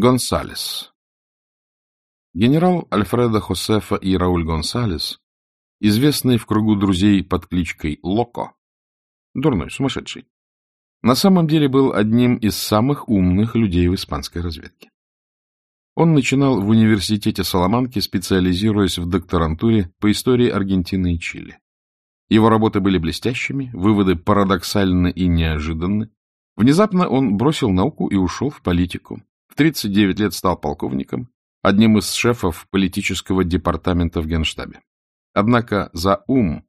Гонсалес Генерал Альфредо Хосефа и Рауль Гонсалес, известный в кругу друзей под кличкой Локо, дурной, сумасшедший, на самом деле был одним из самых умных людей в испанской разведке. Он начинал в университете Саламанки, специализируясь в докторантуре по истории Аргентины и Чили. Его работы были блестящими, выводы парадоксальны и неожиданны. Внезапно он бросил науку и ушел в политику. В 39 лет стал полковником, одним из шефов политического департамента в Генштабе. Однако за ум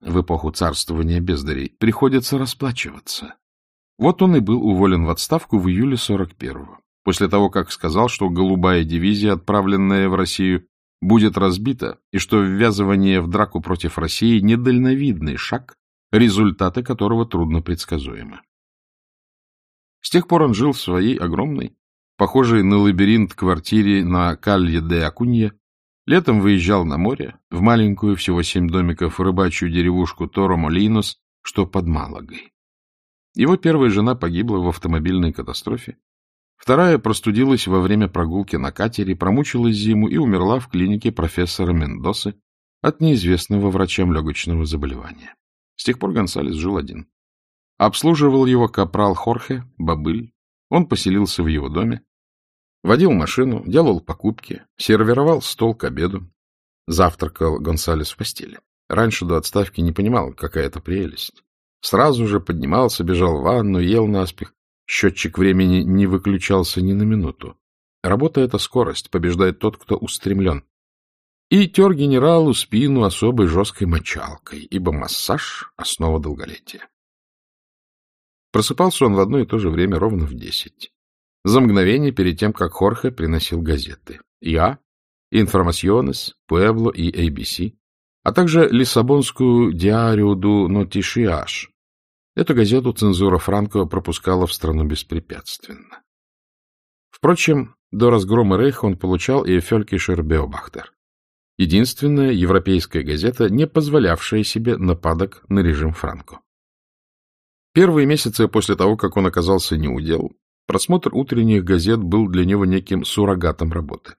в эпоху царствования бездарей приходится расплачиваться. Вот он и был уволен в отставку в июле 41-го, после того, как сказал, что голубая дивизия, отправленная в Россию, будет разбита, и что ввязывание в драку против России — недальновидный шаг, результаты которого трудно предсказуемы. С тех пор он жил в своей огромной, похожей на лабиринт квартире на Калье де Акунье, летом выезжал на море, в маленькую, всего семь домиков, рыбачью деревушку Торо-Молинос, что под Малагой. Его первая жена погибла в автомобильной катастрофе, вторая простудилась во время прогулки на катере, промучилась зиму и умерла в клинике профессора Мендосы от неизвестного врачам легочного заболевания. С тех пор Гонсалес жил один. Обслуживал его капрал Хорхе, бобыль. Он поселился в его доме, Водил машину, делал покупки, сервировал стол к обеду. Завтракал Гонсалес в постели. Раньше до отставки не понимал, какая это прелесть. Сразу же поднимался, бежал в ванну, ел наспех. Счетчик времени не выключался ни на минуту. Работа — это скорость, побеждает тот, кто устремлен. И тер генералу спину особой жесткой мочалкой, ибо массаж — основа долголетия. Просыпался он в одно и то же время ровно в десять за мгновение перед тем, как Хорхе приносил газеты. Я, Информационес, Пуэбло и ABC, а также Лиссабонскую Диарио ду Нотишиаш. Эту газету цензура Франко пропускала в страну беспрепятственно. Впрочем, до разгрома Рейха он получал и Фелькишер Беобахтер. Единственная европейская газета, не позволявшая себе нападок на режим Франко. Первые месяцы после того, как он оказался неудел, Просмотр утренних газет был для него неким суррогатом работы.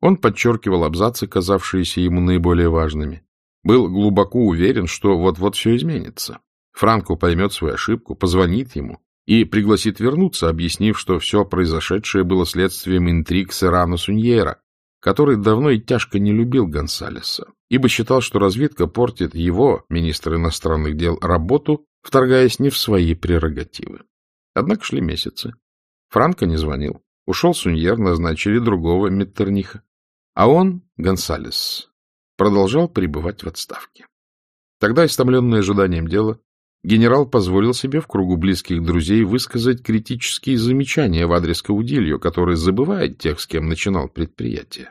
Он подчеркивал абзацы, казавшиеся ему наиболее важными. Был глубоко уверен, что вот-вот все изменится. Франко поймет свою ошибку, позвонит ему и пригласит вернуться, объяснив, что все произошедшее было следствием интриг Серрано Суньера, который давно и тяжко не любил Гонсалеса, ибо считал, что разведка портит его, министр иностранных дел, работу, вторгаясь не в свои прерогативы. Однако шли месяцы. Франко не звонил. Ушел Суньер, назначили другого Меттерниха. А он, Гонсалес, продолжал пребывать в отставке. Тогда, истомленный ожиданием дела, генерал позволил себе в кругу близких друзей высказать критические замечания в адрес Каудильо, который забывает тех, с кем начинал предприятие.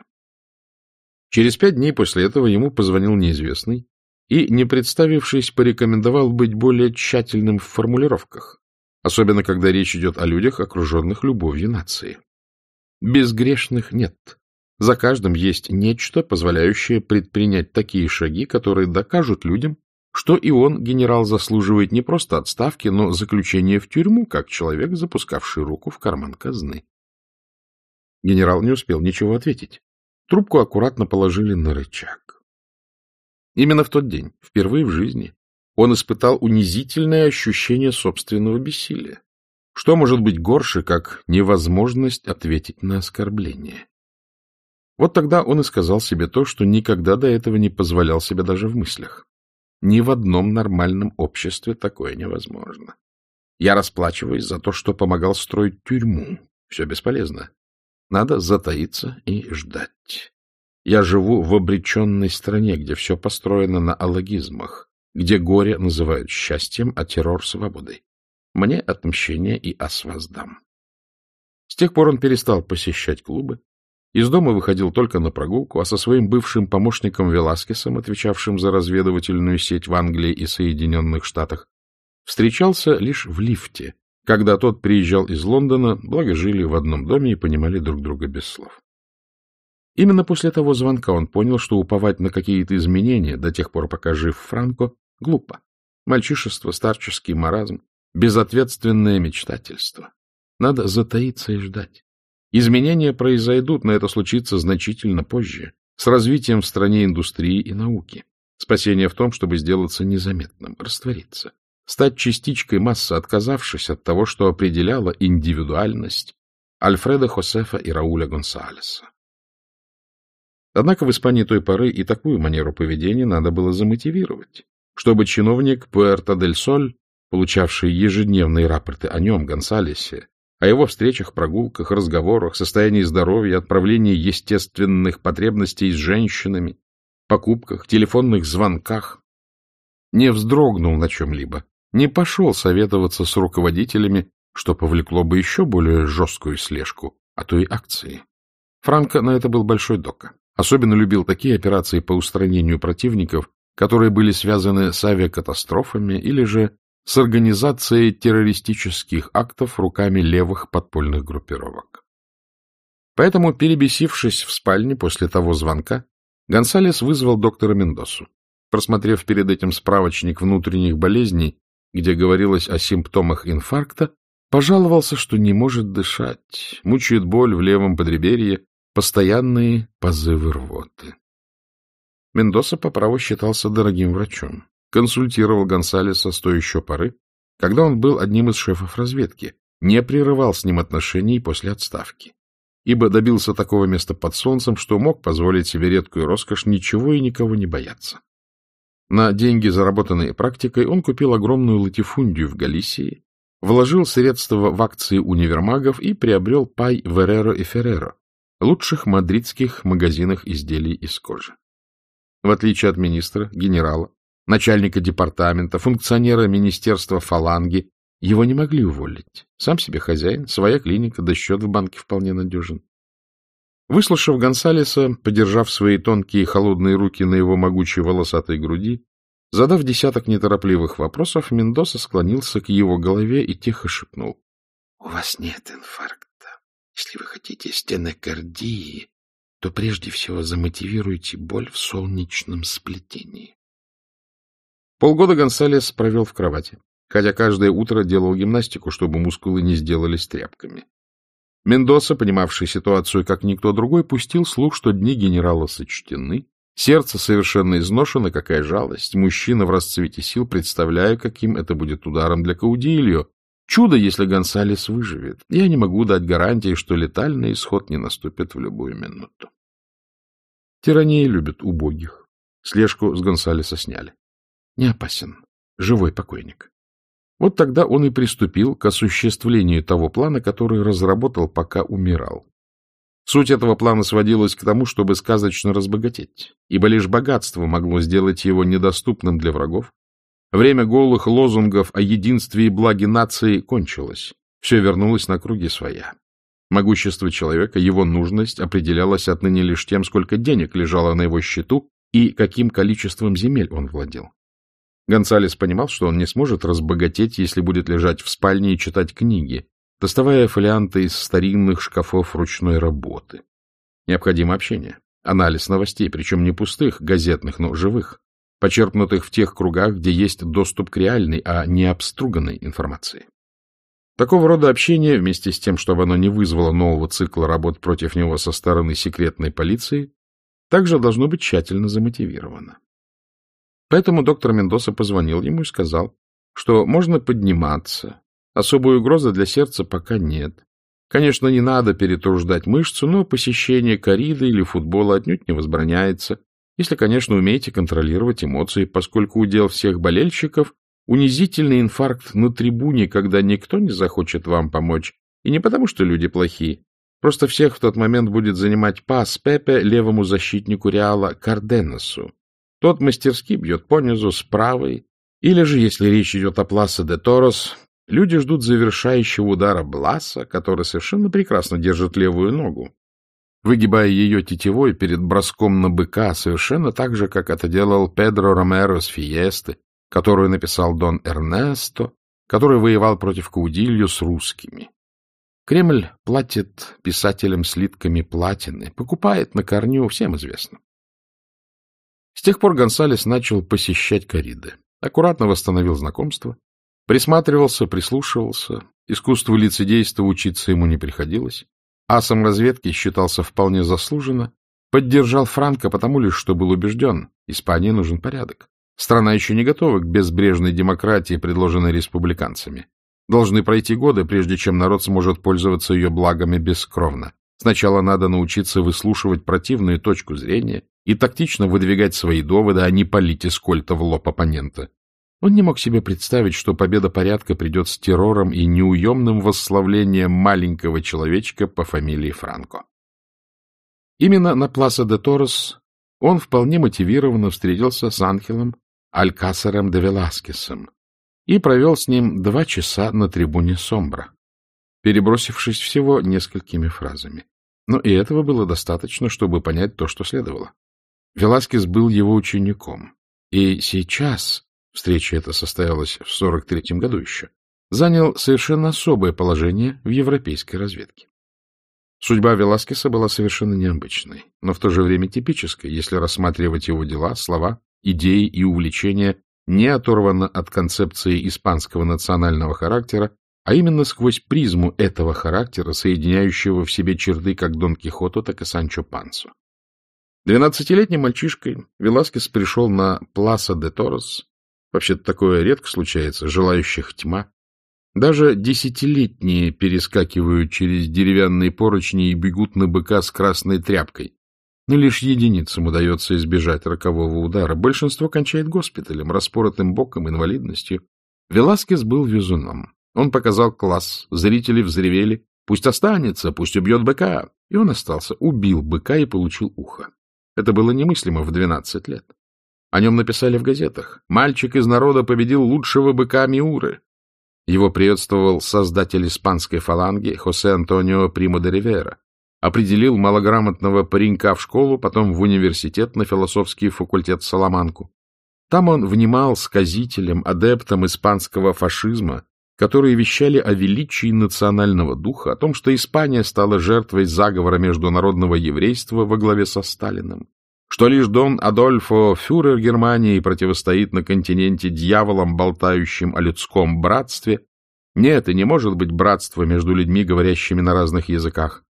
Через пять дней после этого ему позвонил неизвестный и, не представившись, порекомендовал быть более тщательным в формулировках особенно когда речь идет о людях, окруженных любовью нации. Безгрешных нет. За каждым есть нечто, позволяющее предпринять такие шаги, которые докажут людям, что и он, генерал, заслуживает не просто отставки, но заключения в тюрьму, как человек, запускавший руку в карман казны. Генерал не успел ничего ответить. Трубку аккуратно положили на рычаг. Именно в тот день, впервые в жизни, он испытал унизительное ощущение собственного бессилия. Что может быть горше, как невозможность ответить на оскорбление? Вот тогда он и сказал себе то, что никогда до этого не позволял себе даже в мыслях. Ни в одном нормальном обществе такое невозможно. Я расплачиваюсь за то, что помогал строить тюрьму. Все бесполезно. Надо затаиться и ждать. Я живу в обреченной стране, где все построено на аллогизмах где горе называют счастьем, а террор — свободой. Мне отмщение и ас воздам. С тех пор он перестал посещать клубы, из дома выходил только на прогулку, а со своим бывшим помощником Веласкесом, отвечавшим за разведывательную сеть в Англии и Соединенных Штатах, встречался лишь в лифте, когда тот приезжал из Лондона, благо жили в одном доме и понимали друг друга без слов. Именно после того звонка он понял, что уповать на какие-то изменения до тех пор, пока жив Франко, глупо. Мальчишество, старческий маразм, безответственное мечтательство. Надо затаиться и ждать. Изменения произойдут, но это случится значительно позже, с развитием в стране индустрии и науки. Спасение в том, чтобы сделаться незаметным, раствориться, стать частичкой массы, отказавшись от того, что определяло индивидуальность Альфреда Хосефа и Рауля Гонсалеса. Однако в Испании той поры и такую манеру поведения надо было замотивировать, чтобы чиновник Пуэрто-дель-Соль, получавший ежедневные рапорты о нем, Гонсалесе, о его встречах, прогулках, разговорах, состоянии здоровья, отправлении естественных потребностей с женщинами, покупках, телефонных звонках, не вздрогнул на чем-либо, не пошел советоваться с руководителями, что повлекло бы еще более жесткую слежку, а то и акции. Франко на это был большой дока. Особенно любил такие операции по устранению противников, которые были связаны с авиакатастрофами или же с организацией террористических актов руками левых подпольных группировок. Поэтому, перебесившись в спальне после того звонка, Гонсалес вызвал доктора Мендосу. Просмотрев перед этим справочник внутренних болезней, где говорилось о симптомах инфаркта, пожаловался, что не может дышать, мучает боль в левом подреберье, постоянные позывы рвоты. Мендоса по праву считался дорогим врачом консультировал Гонсалеса с той еще поры, когда он был одним из шефов разведки, не прерывал с ним отношений после отставки, ибо добился такого места под солнцем, что мог позволить себе редкую роскошь ничего и никого не бояться. На деньги, заработанные практикой, он купил огромную латифундию в Галисии, вложил средства в акции универмагов и приобрел пай Вереро и Ферреро, лучших мадридских магазинах изделий из кожи. В отличие от министра, генерала, начальника департамента, функционера министерства фаланги. Его не могли уволить. Сам себе хозяин, своя клиника, да счет в банке вполне надежен. Выслушав Гонсалеса, подержав свои тонкие холодные руки на его могучей волосатой груди, задав десяток неторопливых вопросов, Мендоса склонился к его голове и тихо шепнул. — У вас нет инфаркта. Если вы хотите стенокардии, то прежде всего замотивируйте боль в солнечном сплетении. Полгода Гонсалес провел в кровати, хотя каждое утро делал гимнастику, чтобы мускулы не сделались тряпками. Мендоса, понимавший ситуацию как никто другой, пустил слух, что дни генерала сочтены, сердце совершенно изношено, какая жалость, мужчина в расцвете сил, представляю, каким это будет ударом для Каудильо. Чудо, если Гонсалес выживет. Я не могу дать гарантии, что летальный исход не наступит в любую минуту. Тирании любят убогих. Слежку с Гонсалеса сняли не опасен, живой покойник. Вот тогда он и приступил к осуществлению того плана, который разработал, пока умирал. Суть этого плана сводилась к тому, чтобы сказочно разбогатеть, ибо лишь богатство могло сделать его недоступным для врагов. Время голых лозунгов о единстве и благе нации кончилось. Все вернулось на круги своя. Могущество человека, его нужность определялась отныне лишь тем, сколько денег лежало на его счету и каким количеством земель он владел. Гонсалес понимал, что он не сможет разбогатеть, если будет лежать в спальне и читать книги, доставая фолианты из старинных шкафов ручной работы. Необходимо общение, анализ новостей, причем не пустых, газетных, но живых, почерпнутых в тех кругах, где есть доступ к реальной, а не обструганной информации. Такого рода общение, вместе с тем, чтобы оно не вызвало нового цикла работ против него со стороны секретной полиции, также должно быть тщательно замотивировано. Поэтому доктор Мендоса позвонил ему и сказал, что можно подниматься. Особой угрозы для сердца пока нет. Конечно, не надо перетруждать мышцу, но посещение кориды или футбола отнюдь не возбраняется, если, конечно, умеете контролировать эмоции, поскольку удел всех болельщиков унизительный инфаркт на трибуне, когда никто не захочет вам помочь, и не потому, что люди плохие. Просто всех в тот момент будет занимать пас Пепе левому защитнику Реала Карденесу. Тот мастерски бьет понизу с правой, или же, если речь идет о Пласа де Торос, люди ждут завершающего удара Бласа, который совершенно прекрасно держит левую ногу, выгибая ее тетевой перед броском на быка, совершенно так же, как это делал Педро Ромеро с Фиесты, которую написал Дон Эрнесто, который воевал против Каудилью с русскими. Кремль платит писателям слитками платины, покупает на корню, всем известно. С тех пор Гонсалес начал посещать кориды. Аккуратно восстановил знакомство, присматривался, прислушивался. Искусству лицедейства учиться ему не приходилось. Асом разведки считался вполне заслуженно, поддержал Франко потому лишь, что был убежден, Испании нужен порядок. Страна еще не готова к безбрежной демократии, предложенной республиканцами. Должны пройти годы, прежде чем народ сможет пользоваться ее благами бескровно. Сначала надо научиться выслушивать противную точку зрения и тактично выдвигать свои доводы, а не палить из кольта в лоб оппонента. Он не мог себе представить, что победа порядка придет с террором и неуемным восславлением маленького человечка по фамилии Франко. Именно на Пласа де Торос он вполне мотивированно встретился с Анхелом Алькасаром де Веласкесом и провел с ним два часа на трибуне Сомбра перебросившись всего несколькими фразами. Но и этого было достаточно, чтобы понять то, что следовало. Веласкес был его учеником, и сейчас, встреча эта состоялась в 43-м году еще, занял совершенно особое положение в европейской разведке. Судьба Веласкеса была совершенно необычной, но в то же время типической, если рассматривать его дела, слова, идеи и увлечения не оторвано от концепции испанского национального характера а именно сквозь призму этого характера, соединяющего в себе черты как Дон Кихоту, так и Санчо Пансо. Двенадцатилетним мальчишкой Веласкес пришел на Пласа де Торос. Вообще-то такое редко случается, желающих тьма. Даже десятилетние перескакивают через деревянные поручни и бегут на быка с красной тряпкой. Но лишь единицам удается избежать рокового удара. Большинство кончает госпиталем, распоротым боком, инвалидностью. Веласкес был везуном. Он показал класс, зрители взревели. Пусть останется, пусть убьет быка. И он остался, убил быка и получил ухо. Это было немыслимо в 12 лет. О нем написали в газетах. Мальчик из народа победил лучшего быка Миуры. Его приветствовал создатель испанской фаланги Хосе Антонио Примо де Ривера. Определил малограмотного паренька в школу, потом в университет на философский факультет Саламанку. Там он внимал сказителям, адептам испанского фашизма, которые вещали о величии национального духа, о том, что Испания стала жертвой заговора международного еврейства во главе со Сталиным, что лишь Дон Адольфо, фюрер Германии, противостоит на континенте дьяволам, болтающим о людском братстве. Нет, и не может быть братства между людьми, говорящими на разных языках.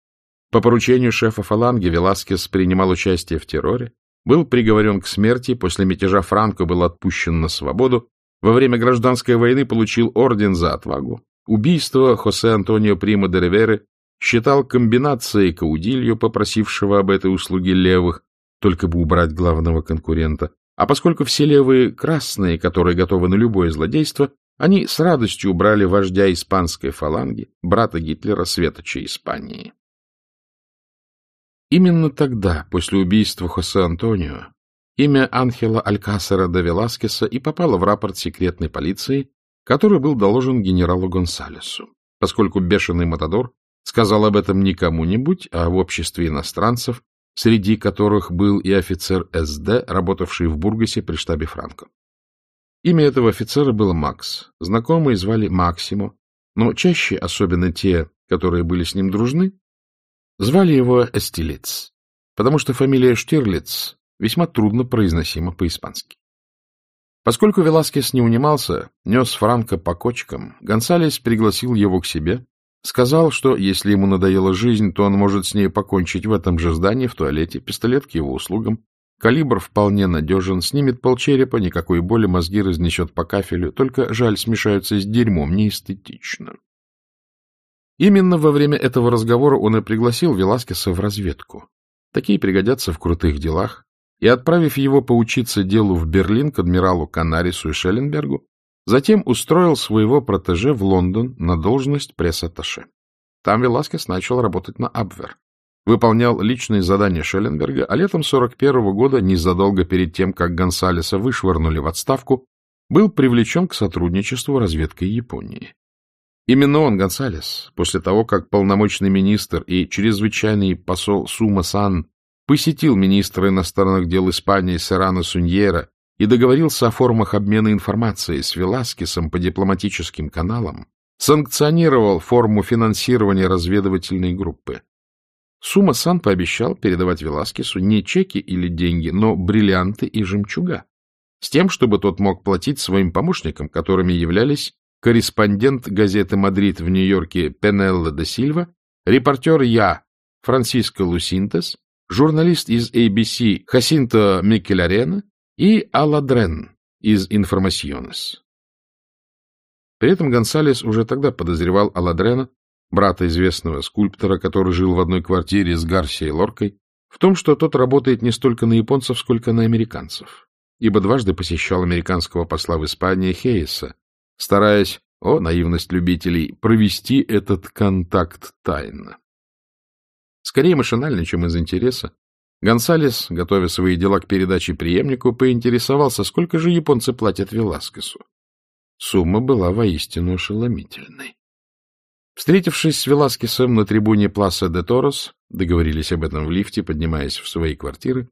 По поручению шефа фаланги Веласкес принимал участие в терроре, был приговорен к смерти, после мятежа Франко был отпущен на свободу, во время гражданской войны получил орден за отвагу. Убийство Хосе Антонио Прима де Риверы считал комбинацией Каудилью, попросившего об этой услуге левых, только бы убрать главного конкурента. А поскольку все левые красные, которые готовы на любое злодейство, они с радостью убрали вождя испанской фаланги, брата Гитлера, светоча Испании. Именно тогда, после убийства Хосе Антонио, Имя Анхела Алькасера де Веласкеса и попало в рапорт секретной полиции, который был доложен генералу Гонсалесу, поскольку бешеный Матадор сказал об этом не кому-нибудь, а в обществе иностранцев, среди которых был и офицер СД, работавший в Бургасе при штабе Франко. Имя этого офицера было Макс. Знакомые звали Максимо, но чаще, особенно те, которые были с ним дружны, звали его Эстилиц, потому что фамилия Штирлиц весьма трудно произносимо по-испански. Поскольку Веласкес не унимался, нес Франко по кочкам, Гонсалес пригласил его к себе, сказал, что если ему надоела жизнь, то он может с ней покончить в этом же здании, в туалете, пистолет к его услугам, калибр вполне надежен, снимет полчерепа, никакой боли, мозги разнесет по кафелю, только, жаль, смешаются с дерьмом, неэстетично. Именно во время этого разговора он и пригласил Веласкеса в разведку. Такие пригодятся в крутых делах, и, отправив его поучиться делу в Берлин к адмиралу Канарису и Шелленбергу, затем устроил своего протеже в Лондон на должность пресс-атташе. Там Веласкес начал работать на Абвер. Выполнял личные задания Шелленберга, а летом 41 -го года, незадолго перед тем, как Гонсалеса вышвырнули в отставку, был привлечен к сотрудничеству разведкой Японии. Именно он, Гонсалес, после того, как полномочный министр и чрезвычайный посол Сума-сан посетил министра иностранных дел Испании Серрано Суньера и договорился о формах обмена информацией с Веласкесом по дипломатическим каналам, санкционировал форму финансирования разведывательной группы. Сума Сан пообещал передавать Веласкесу не чеки или деньги, но бриллианты и жемчуга, с тем, чтобы тот мог платить своим помощникам, которыми являлись корреспондент газеты «Мадрид» в Нью-Йорке Пенелла де Сильва, репортер Я Франсиско Лусинтес, журналист из ABC Хасинто Микеларена и Аладрен из Информасьонес. При этом Гонсалес уже тогда подозревал Аладрена, брата известного скульптора, который жил в одной квартире с Гарсией Лоркой, в том, что тот работает не столько на японцев, сколько на американцев, ибо дважды посещал американского посла в Испании Хейса, стараясь, о, наивность любителей, провести этот контакт тайно. Скорее машинально, чем из интереса, Гонсалес, готовя свои дела к передаче преемнику, поинтересовался, сколько же японцы платят Веласкесу. Сумма была воистину ошеломительной. Встретившись с Веласкесом на трибуне Пласа де Торос, договорились об этом в лифте, поднимаясь в свои квартиры,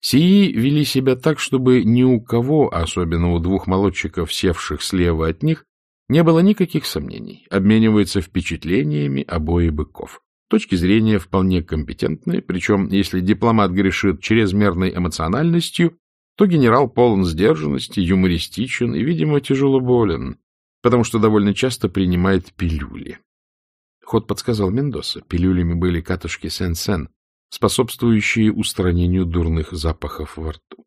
сии вели себя так, чтобы ни у кого, особенно у двух молодчиков, севших слева от них, не было никаких сомнений, обмениваются впечатлениями обои быков. Точки зрения вполне компетентные, причем если дипломат грешит чрезмерной эмоциональностью, то генерал полон сдержанности, юмористичен и, видимо, тяжело болен, потому что довольно часто принимает пилюли. Ход подсказал Мендоса. Пилюлями были катушки Сен-Сен, способствующие устранению дурных запахов во рту.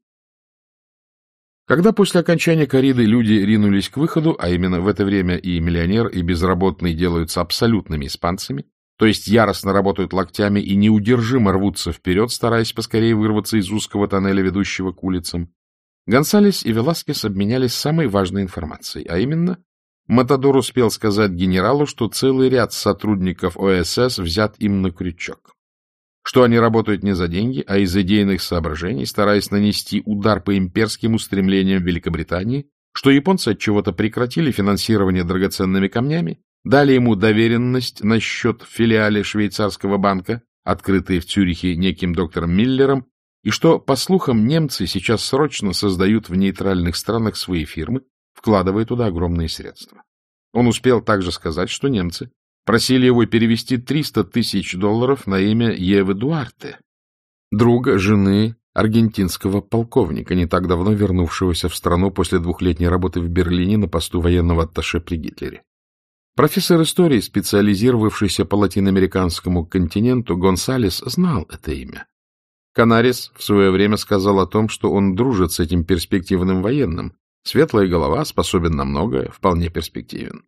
Когда после окончания кориды люди ринулись к выходу, а именно в это время и миллионер, и безработный делаются абсолютными испанцами, то есть яростно работают локтями и неудержимо рвутся вперед, стараясь поскорее вырваться из узкого тоннеля, ведущего к улицам. Гонсалес и Веласкес обменялись самой важной информацией, а именно, Матадор успел сказать генералу, что целый ряд сотрудников ОСС взят им на крючок, что они работают не за деньги, а из идейных соображений, стараясь нанести удар по имперским устремлениям Великобритании, что японцы от чего-то прекратили финансирование драгоценными камнями, дали ему доверенность на счет в филиале швейцарского банка, открытый в Цюрихе неким доктором Миллером, и что, по слухам, немцы сейчас срочно создают в нейтральных странах свои фирмы, вкладывая туда огромные средства. Он успел также сказать, что немцы просили его перевести 300 тысяч долларов на имя Евы Дуарте, друга жены аргентинского полковника, не так давно вернувшегося в страну после двухлетней работы в Берлине на посту военного атташе при Гитлере. Профессор истории, специализировавшийся по латиноамериканскому континенту, Гонсалес знал это имя. Канарис в свое время сказал о том, что он дружит с этим перспективным военным. Светлая голова, способен на многое, вполне перспективен.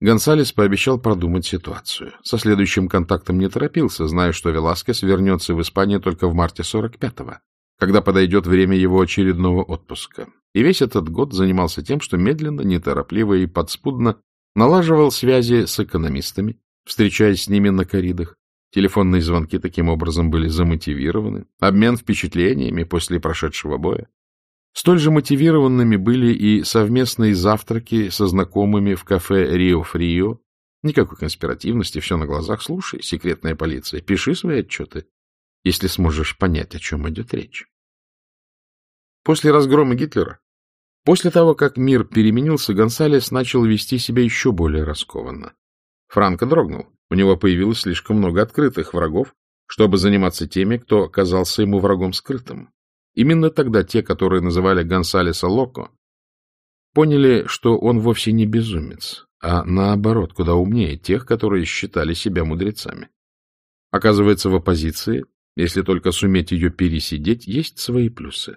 Гонсалес пообещал продумать ситуацию. Со следующим контактом не торопился, зная, что Веласкес вернется в Испанию только в марте 45-го, когда подойдет время его очередного отпуска. И весь этот год занимался тем, что медленно, неторопливо и подспудно налаживал связи с экономистами, встречаясь с ними на коридах. Телефонные звонки таким образом были замотивированы, обмен впечатлениями после прошедшего боя. Столь же мотивированными были и совместные завтраки со знакомыми в кафе «Рио-Фрио». Никакой конспиративности, все на глазах. Слушай, секретная полиция, пиши свои отчеты, если сможешь понять, о чем идет речь. После разгрома Гитлера После того, как мир переменился, Гонсалес начал вести себя еще более раскованно. Франко дрогнул. У него появилось слишком много открытых врагов, чтобы заниматься теми, кто оказался ему врагом скрытым. Именно тогда те, которые называли Гонсалеса Локо, поняли, что он вовсе не безумец, а наоборот, куда умнее тех, которые считали себя мудрецами. Оказывается, в оппозиции, если только суметь ее пересидеть, есть свои плюсы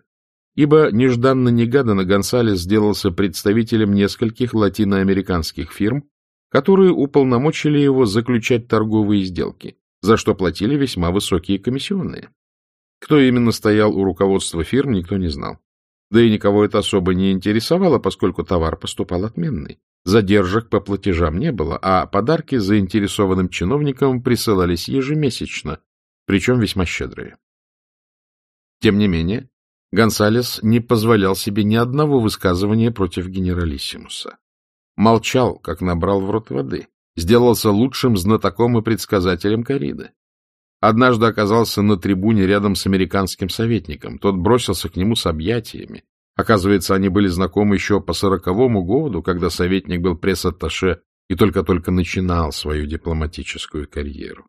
ибо нежданно-негаданно Гонсалес сделался представителем нескольких латиноамериканских фирм, которые уполномочили его заключать торговые сделки, за что платили весьма высокие комиссионные. Кто именно стоял у руководства фирм, никто не знал. Да и никого это особо не интересовало, поскольку товар поступал отменный. Задержек по платежам не было, а подарки заинтересованным чиновникам присылались ежемесячно, причем весьма щедрые. Тем не менее, Гонсалес не позволял себе ни одного высказывания против генералиссимуса. Молчал, как набрал в рот воды, сделался лучшим знатоком и предсказателем кориды. Однажды оказался на трибуне рядом с американским советником. Тот бросился к нему с объятиями. Оказывается, они были знакомы еще по сороковому году, когда советник был пресс-атташе и только-только начинал свою дипломатическую карьеру.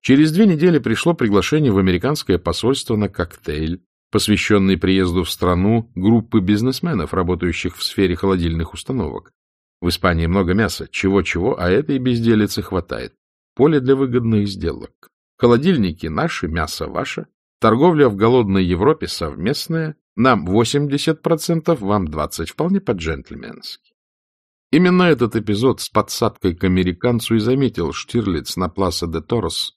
Через две недели пришло приглашение в американское посольство на коктейль, посвященный приезду в страну группы бизнесменов, работающих в сфере холодильных установок. В Испании много мяса, чего-чего, а этой безделицы хватает. Поле для выгодных сделок. Холодильники наши, мясо ваше, торговля в голодной Европе совместная, нам 80%, вам 20%, вполне по-джентльменски. Именно этот эпизод с подсадкой к американцу и заметил Штирлиц на Пласа де Торос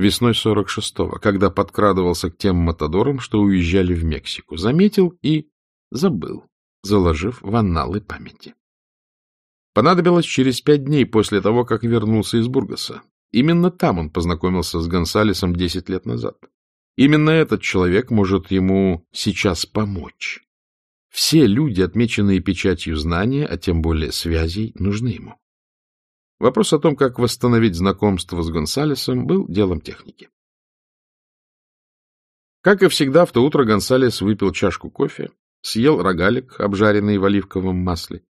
весной 46-го, когда подкрадывался к тем матадорам, что уезжали в Мексику. Заметил и забыл, заложив в анналы памяти. Понадобилось через пять дней после того, как вернулся из Бургаса. Именно там он познакомился с Гонсалесом десять лет назад. Именно этот человек может ему сейчас помочь. Все люди, отмеченные печатью знания, а тем более связей, нужны ему. Вопрос о том, как восстановить знакомство с Гонсалесом, был делом техники. Как и всегда, в то утро Гонсалес выпил чашку кофе, съел рогалик, обжаренный в оливковом масле,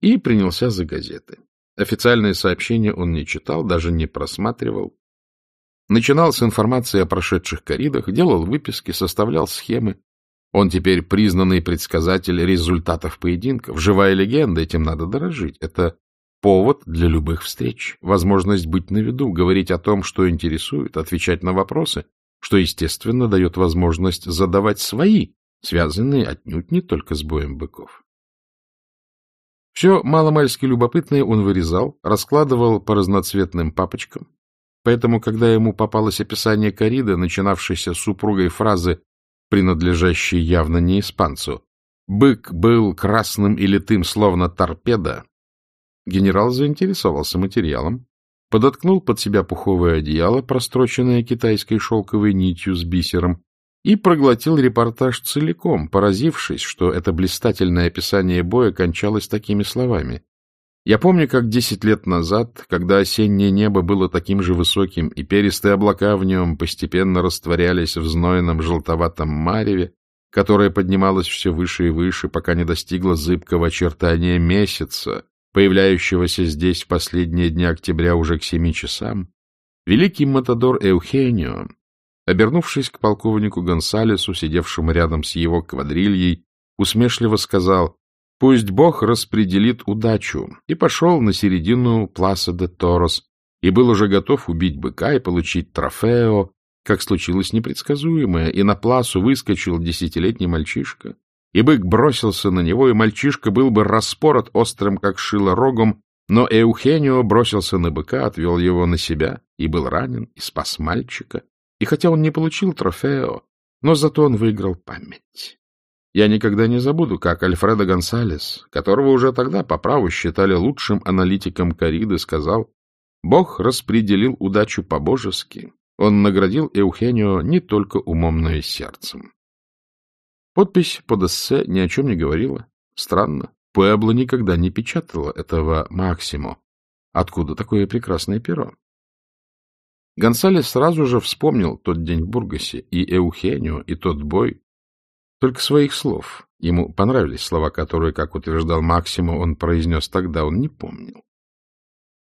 и принялся за газеты. Официальные сообщения он не читал, даже не просматривал. Начинал с информации о прошедших коридах, делал выписки, составлял схемы. Он теперь признанный предсказатель результатов поединков. Живая легенда, этим надо дорожить. Это повод для любых встреч, возможность быть на виду, говорить о том, что интересует, отвечать на вопросы, что, естественно, дает возможность задавать свои, связанные отнюдь не только с боем быков. Все маломальски любопытное он вырезал, раскладывал по разноцветным папочкам. Поэтому, когда ему попалось описание кориды, начинавшейся супругой фразы, принадлежащей явно не испанцу, «Бык был красным и литым, словно торпеда», генерал заинтересовался материалом, подоткнул под себя пуховое одеяло, простроченное китайской шелковой нитью с бисером, и проглотил репортаж целиком, поразившись, что это блистательное описание боя кончалось такими словами. Я помню, как десять лет назад, когда осеннее небо было таким же высоким, и перистые облака в нем постепенно растворялись в знойном желтоватом мареве, которое поднималось все выше и выше, пока не достигло зыбкого очертания месяца, появляющегося здесь в последние дни октября уже к семи часам, великий матадор Эухенио Обернувшись к полковнику Гонсалесу, сидевшему рядом с его квадрильей, усмешливо сказал «Пусть Бог распределит удачу», и пошел на середину Пласа де Торос, и был уже готов убить быка и получить трофео, как случилось непредсказуемое, и на пласу выскочил десятилетний мальчишка, и бык бросился на него, и мальчишка был бы распорот острым, как шило, рогом, но Эухенио бросился на быка, отвел его на себя, и был ранен, и спас мальчика, и хотя он не получил трофео, но зато он выиграл память. Я никогда не забуду, как Альфредо Гонсалес, которого уже тогда по праву считали лучшим аналитиком кориды, сказал, «Бог распределил удачу по-божески. Он наградил Эухенио не только умом, но и сердцем». Подпись под эссе ни о чем не говорила. Странно, Пуэбло никогда не печатала этого Максимо. Откуда такое прекрасное перо? Гонсалес сразу же вспомнил тот день в Бургасе, и Эухенио, и тот бой. Только своих слов. Ему понравились слова, которые, как утверждал Максимо, он произнес тогда, он не помнил.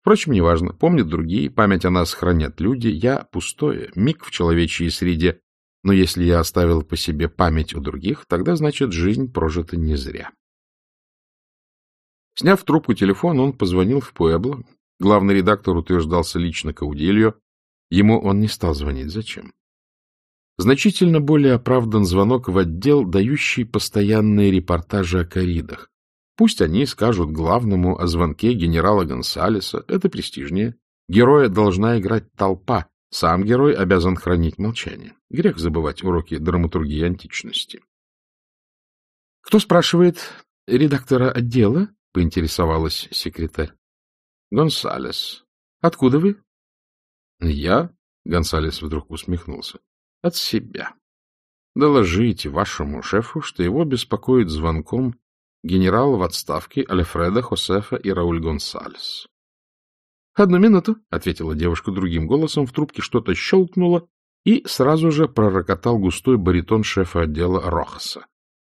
Впрочем, неважно, помнят другие, память о нас хранят люди, я пустое, миг в человечьей среде, но если я оставил по себе память у других, тогда, значит, жизнь прожита не зря. Сняв трубку телефона, он позвонил в Пуэбло. Главный редактор утверждался лично Каудильо, Ему он не стал звонить. Зачем? Значительно более оправдан звонок в отдел, дающий постоянные репортажи о коридах. Пусть они скажут главному о звонке генерала Гонсалеса. Это престижнее. Героя должна играть толпа. Сам герой обязан хранить молчание. Грех забывать уроки драматургии античности. — Кто спрашивает редактора отдела? — поинтересовалась секретарь. — Гонсалес. — Откуда вы? — Я? — Гонсалес вдруг усмехнулся. — От себя. Доложите вашему шефу, что его беспокоит звонком генерал в отставке Альфреда Хосефа и Рауль Гонсалес. — Одну минуту, — ответила девушка другим голосом, в трубке что-то щелкнуло, и сразу же пророкотал густой баритон шефа отдела Рохаса.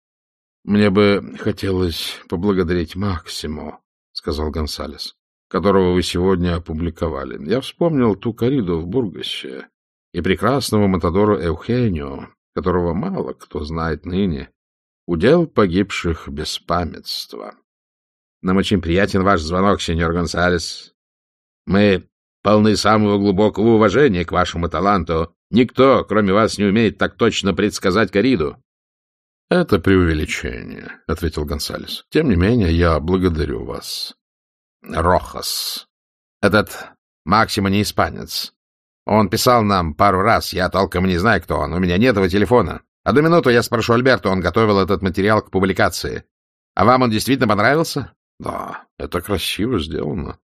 — Мне бы хотелось поблагодарить Максимо, — сказал Гонсалес которого вы сегодня опубликовали. Я вспомнил ту кориду в Бургасе и прекрасного Матадора Эухенио, которого мало кто знает ныне, удел погибших без памятства. Нам очень приятен ваш звонок, сеньор Гонсалес. Мы полны самого глубокого уважения к вашему таланту, Никто, кроме вас, не умеет так точно предсказать кориду. — Это преувеличение, — ответил Гонсалес. — Тем не менее, я благодарю вас. — Рохас. Этот Максима не испанец. Он писал нам пару раз, я толком не знаю, кто он, у меня нет его телефона. Одну минуту я спрошу Альберта, он готовил этот материал к публикации. А вам он действительно понравился? Да, это красиво сделано.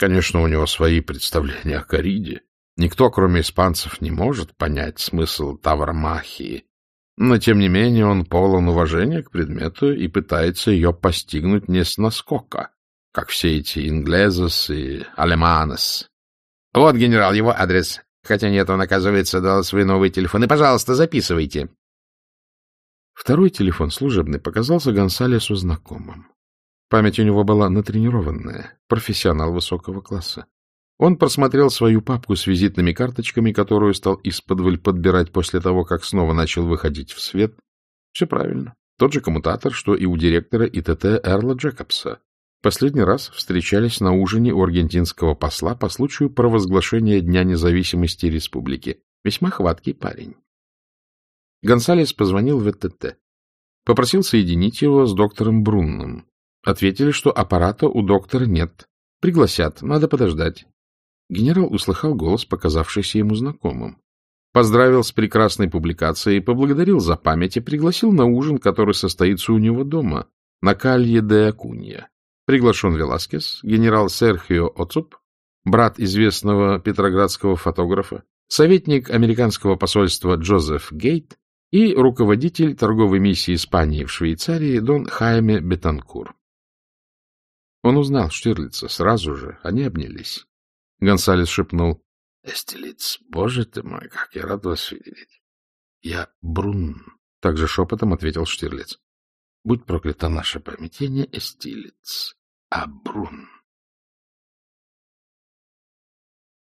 Конечно, у него свои представления о кориде. Никто, кроме испанцев, не может понять смысл тавромахии. Но, тем не менее, он полон уважения к предмету и пытается ее постигнуть не с наскока, как все эти инглезос и алеманес. Вот, генерал, его адрес. Хотя нет, он, оказывается, дал свой новый телефон. И, пожалуйста, записывайте. Второй телефон служебный показался Гонсалесу знакомым. Память у него была натренированная, профессионал высокого класса. Он просмотрел свою папку с визитными карточками, которую стал исподволь подбирать после того, как снова начал выходить в свет. Все правильно. Тот же коммутатор, что и у директора ИТТ Эрла Джекобса. Последний раз встречались на ужине у аргентинского посла по случаю провозглашения Дня независимости республики. Весьма хваткий парень. Гонсалес позвонил в ИТТ. Попросил соединить его с доктором Брунном. Ответили, что аппарата у доктора нет. Пригласят, надо подождать. Генерал услыхал голос, показавшийся ему знакомым. Поздравил с прекрасной публикацией, поблагодарил за память и пригласил на ужин, который состоится у него дома, на Калье де Акунья. Приглашен Веласкес, генерал Серхио Оцуп, брат известного петроградского фотографа, советник американского посольства Джозеф Гейт и руководитель торговой миссии Испании в Швейцарии Дон Хайме Бетанкур. Он узнал Штирлица сразу же, они обнялись. Гонсалес шепнул. — Эстелиц, боже ты мой, как я рад вас видеть. — Я Брун, — также шепотом ответил Штирлиц. — Будь проклята наша память, я не Эстилиц, а Брун.